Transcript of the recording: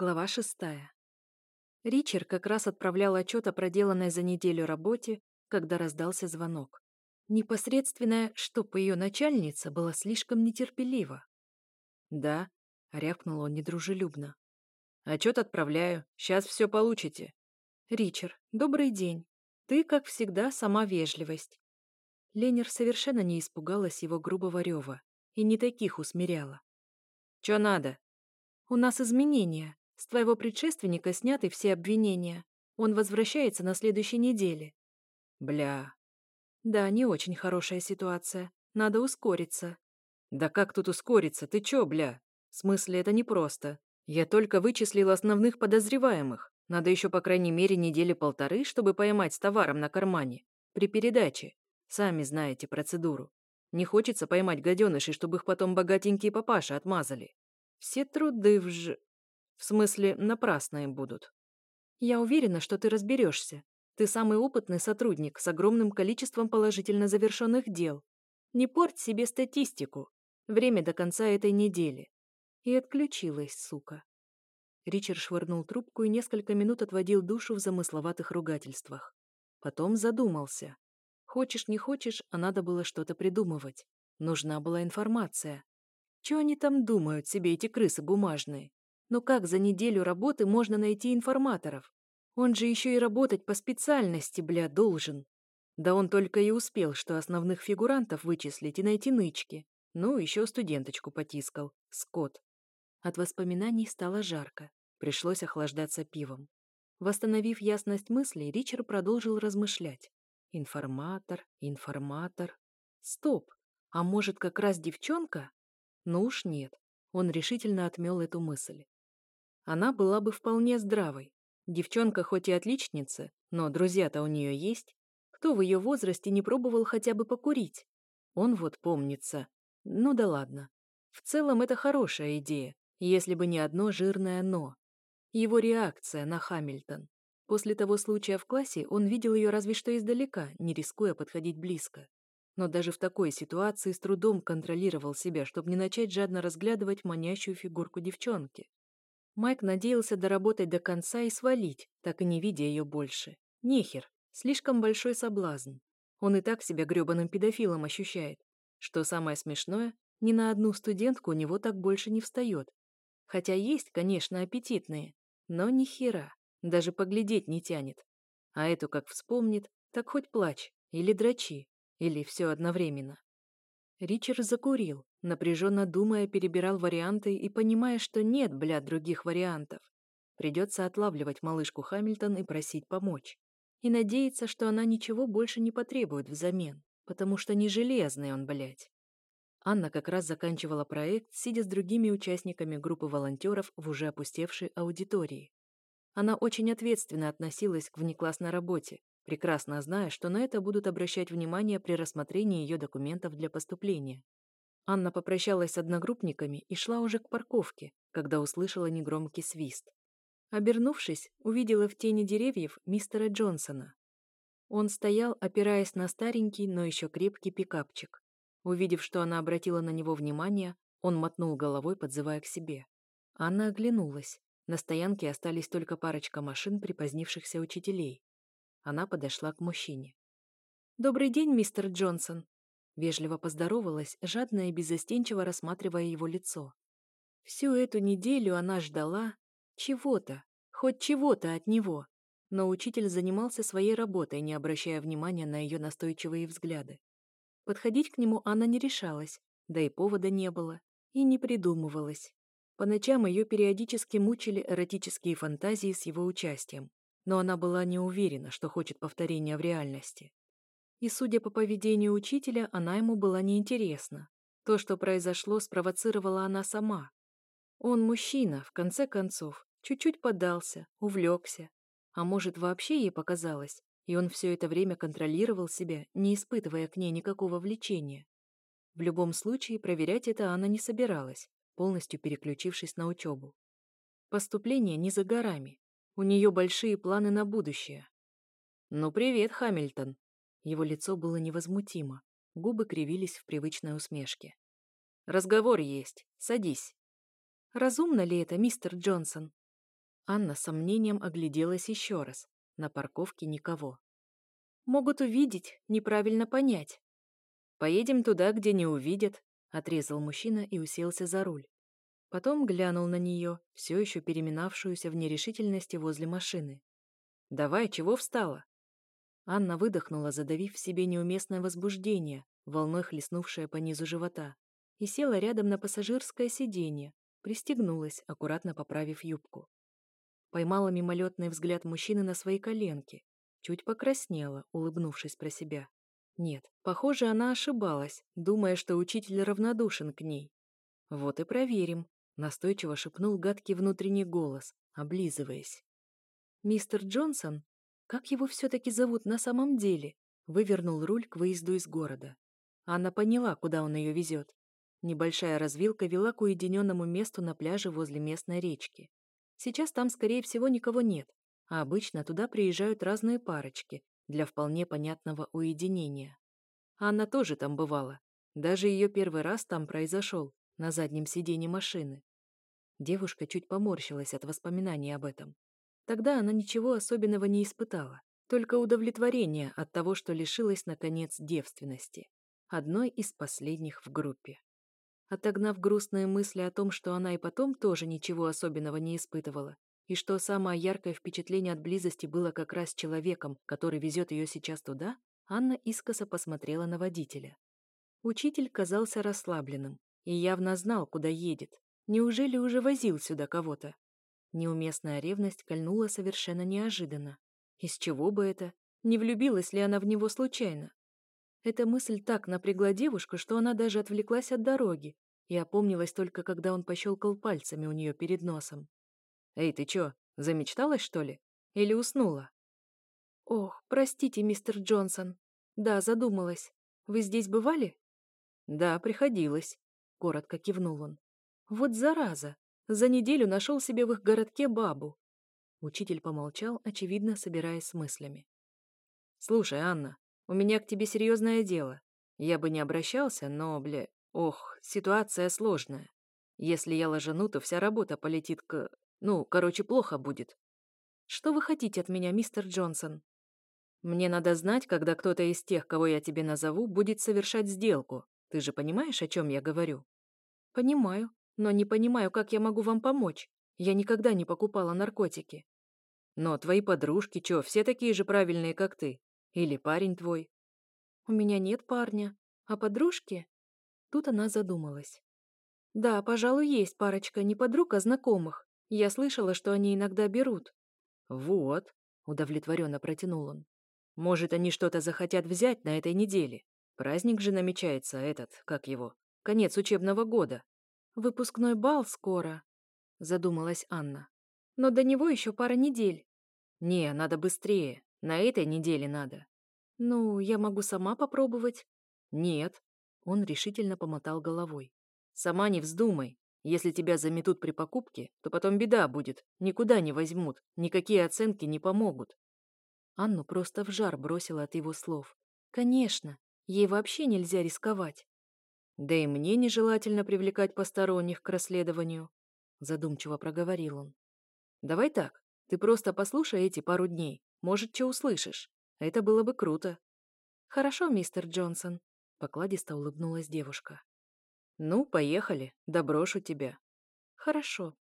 Глава шестая. Ричард как раз отправлял отчет о проделанной за неделю работе, когда раздался звонок. Непосредственная, что по ее начальница, была слишком нетерпелива. «Да», — рявкнул он недружелюбно. «Отчет отправляю. Сейчас все получите». «Ричард, добрый день. Ты, как всегда, сама вежливость». Ленер совершенно не испугалась его грубого рева и не таких усмиряла. «Чё надо?» «У нас изменения. С твоего предшественника сняты все обвинения. Он возвращается на следующей неделе». «Бля». «Да, не очень хорошая ситуация. Надо ускориться». «Да как тут ускориться? Ты чё, бля? В смысле, это непросто. Я только вычислил основных подозреваемых. Надо еще по крайней мере недели полторы, чтобы поймать с товаром на кармане. При передаче. Сами знаете процедуру. Не хочется поймать гаденышей, чтобы их потом богатенькие папаши отмазали. Все труды в ж... В смысле, напрасно им будут. Я уверена, что ты разберешься. Ты самый опытный сотрудник с огромным количеством положительно завершенных дел. Не порть себе статистику. Время до конца этой недели. И отключилась, сука. Ричард швырнул трубку и несколько минут отводил душу в замысловатых ругательствах. Потом задумался. Хочешь, не хочешь, а надо было что-то придумывать. Нужна была информация. Чего они там думают себе, эти крысы бумажные? Но как за неделю работы можно найти информаторов? Он же еще и работать по специальности, бля, должен. Да он только и успел, что основных фигурантов вычислить и найти нычки. Ну, еще студенточку потискал. Скот. От воспоминаний стало жарко. Пришлось охлаждаться пивом. Восстановив ясность мыслей, Ричард продолжил размышлять. Информатор, информатор. Стоп! А может, как раз девчонка? Но уж нет, он решительно отмел эту мысль. Она была бы вполне здравой. Девчонка хоть и отличница, но друзья-то у нее есть. Кто в ее возрасте не пробовал хотя бы покурить? Он вот помнится. Ну да ладно. В целом это хорошая идея, если бы не одно жирное «но». Его реакция на Хамильтон. После того случая в классе он видел ее разве что издалека, не рискуя подходить близко но даже в такой ситуации с трудом контролировал себя, чтобы не начать жадно разглядывать манящую фигурку девчонки. Майк надеялся доработать до конца и свалить, так и не видя ее больше. Нехер, слишком большой соблазн. Он и так себя грёбаным педофилом ощущает. Что самое смешное, ни на одну студентку у него так больше не встает. Хотя есть, конечно, аппетитные, но ни хера, даже поглядеть не тянет. А эту как вспомнит, так хоть плачь или дрочи. Или все одновременно? Ричард закурил, напряженно думая, перебирал варианты и понимая, что нет, бля, других вариантов. Придется отлавливать малышку Хамильтон и просить помочь. И надеяться, что она ничего больше не потребует взамен, потому что не железный он, блядь. Анна как раз заканчивала проект, сидя с другими участниками группы волонтеров в уже опустевшей аудитории. Она очень ответственно относилась к внеклассной работе, прекрасно зная, что на это будут обращать внимание при рассмотрении ее документов для поступления. Анна попрощалась с одногруппниками и шла уже к парковке, когда услышала негромкий свист. Обернувшись, увидела в тени деревьев мистера Джонсона. Он стоял, опираясь на старенький, но еще крепкий пикапчик. Увидев, что она обратила на него внимание, он мотнул головой, подзывая к себе. Анна оглянулась. На стоянке остались только парочка машин припозднившихся учителей. Она подошла к мужчине. «Добрый день, мистер Джонсон!» Вежливо поздоровалась, жадно и беззастенчиво рассматривая его лицо. Всю эту неделю она ждала чего-то, хоть чего-то от него, но учитель занимался своей работой, не обращая внимания на ее настойчивые взгляды. Подходить к нему она не решалась, да и повода не было, и не придумывалась. По ночам ее периодически мучили эротические фантазии с его участием но она была не уверена, что хочет повторения в реальности. И, судя по поведению учителя, она ему была неинтересна. То, что произошло, спровоцировала она сама. Он мужчина, в конце концов, чуть-чуть подался, увлекся. А может, вообще ей показалось, и он все это время контролировал себя, не испытывая к ней никакого влечения. В любом случае, проверять это она не собиралась, полностью переключившись на учебу. Поступление не за горами, у нее большие планы на будущее. «Ну, привет, Хамильтон!» Его лицо было невозмутимо, губы кривились в привычной усмешке. «Разговор есть. Садись». «Разумно ли это, мистер Джонсон?» Анна с сомнением огляделась еще раз. На парковке никого. Могут увидеть, неправильно понять. Поедем туда, где не увидят, отрезал мужчина и уселся за руль. Потом глянул на нее, все еще переминавшуюся в нерешительности возле машины. «Давай, чего встала?» Анна выдохнула, задавив в себе неуместное возбуждение, волной хлестнувшее по низу живота, и села рядом на пассажирское сиденье, пристегнулась, аккуратно поправив юбку. Поймала мимолетный взгляд мужчины на свои коленки, чуть покраснела, улыбнувшись про себя. Нет, похоже, она ошибалась, думая, что учитель равнодушен к ней. Вот и проверим, Настойчиво шепнул гадкий внутренний голос, облизываясь. Мистер Джонсон, как его все-таки зовут на самом деле, вывернул руль к выезду из города. Анна поняла, куда он ее везет. Небольшая развилка вела к уединенному месту на пляже возле местной речки. Сейчас там, скорее всего, никого нет, а обычно туда приезжают разные парочки для вполне понятного уединения. Анна тоже там бывала. Даже ее первый раз там произошел, на заднем сиденье машины. Девушка чуть поморщилась от воспоминаний об этом. Тогда она ничего особенного не испытала, только удовлетворение от того, что лишилась, наконец, девственности. Одной из последних в группе. Отогнав грустные мысли о том, что она и потом тоже ничего особенного не испытывала, и что самое яркое впечатление от близости было как раз человеком, который везет ее сейчас туда, Анна искоса посмотрела на водителя. Учитель казался расслабленным и явно знал, куда едет, Неужели уже возил сюда кого-то? Неуместная ревность кольнула совершенно неожиданно. Из чего бы это? Не влюбилась ли она в него случайно? Эта мысль так напрягла девушку, что она даже отвлеклась от дороги и опомнилась только, когда он пощелкал пальцами у нее перед носом. «Эй, ты чё, замечталась, что ли? Или уснула?» «Ох, простите, мистер Джонсон. Да, задумалась. Вы здесь бывали?» «Да, приходилось», — коротко кивнул он. Вот зараза! За неделю нашел себе в их городке бабу. Учитель помолчал, очевидно, собираясь с мыслями. «Слушай, Анна, у меня к тебе серьезное дело. Я бы не обращался, но, бля, ох, ситуация сложная. Если я ложену, то вся работа полетит к... Ну, короче, плохо будет». «Что вы хотите от меня, мистер Джонсон?» «Мне надо знать, когда кто-то из тех, кого я тебе назову, будет совершать сделку. Ты же понимаешь, о чем я говорю?» «Понимаю но не понимаю, как я могу вам помочь. Я никогда не покупала наркотики. Но твои подружки, чё, все такие же правильные, как ты? Или парень твой? У меня нет парня. А подружки? Тут она задумалась. Да, пожалуй, есть парочка, не подруг, а знакомых. Я слышала, что они иногда берут. Вот, удовлетворенно протянул он. Может, они что-то захотят взять на этой неделе. Праздник же намечается, этот, как его, конец учебного года. «Выпускной бал скоро», — задумалась Анна. «Но до него еще пара недель». «Не, надо быстрее. На этой неделе надо». «Ну, я могу сама попробовать». «Нет». Он решительно помотал головой. «Сама не вздумай. Если тебя заметут при покупке, то потом беда будет. Никуда не возьмут. Никакие оценки не помогут». Анну просто в жар бросила от его слов. «Конечно. Ей вообще нельзя рисковать». Да и мне нежелательно привлекать посторонних к расследованию, задумчиво проговорил он. Давай так, ты просто послушай эти пару дней, может, что услышишь. Это было бы круто. Хорошо, мистер Джонсон, покладисто улыбнулась девушка. Ну, поехали, доброшу тебя. Хорошо,